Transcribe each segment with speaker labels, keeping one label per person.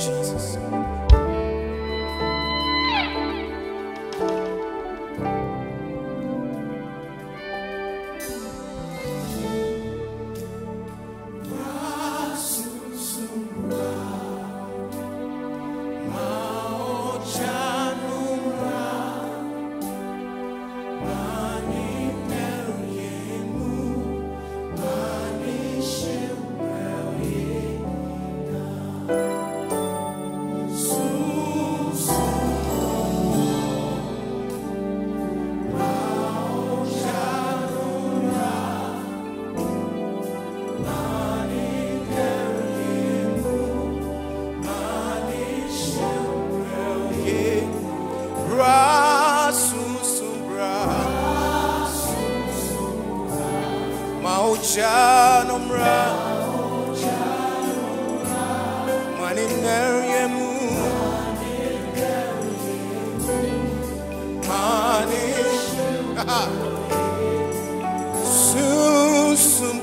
Speaker 1: Jesus. Maucha nomra Mani neriemu Mani Susum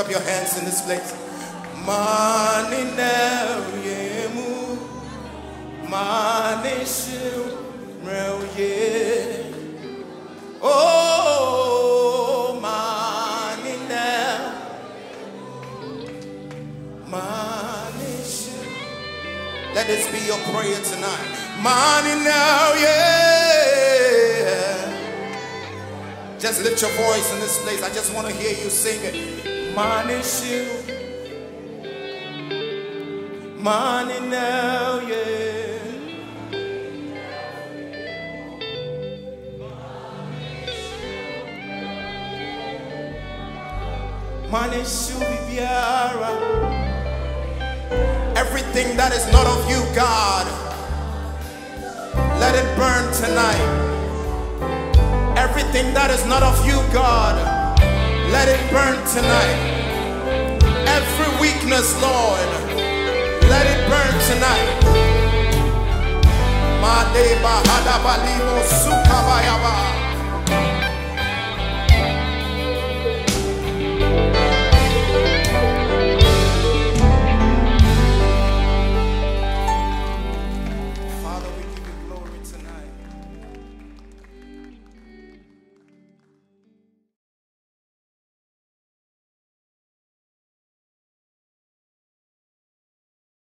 Speaker 1: up your hands in this place. Maninayemu Manishu Oh Manina Manishu Let this be your prayer tonight. Manina yeah just lift your voice in this place. I just want to hear you sing it. Money shoe. Money now, yeah. Money shoe biara. Everything that is not of you, God, let it burn tonight. Everything that is not of you, God, let it burn tonight. Every weakness, Lord, let it burn tonight. Made bahada oh, balimo sukabayaba.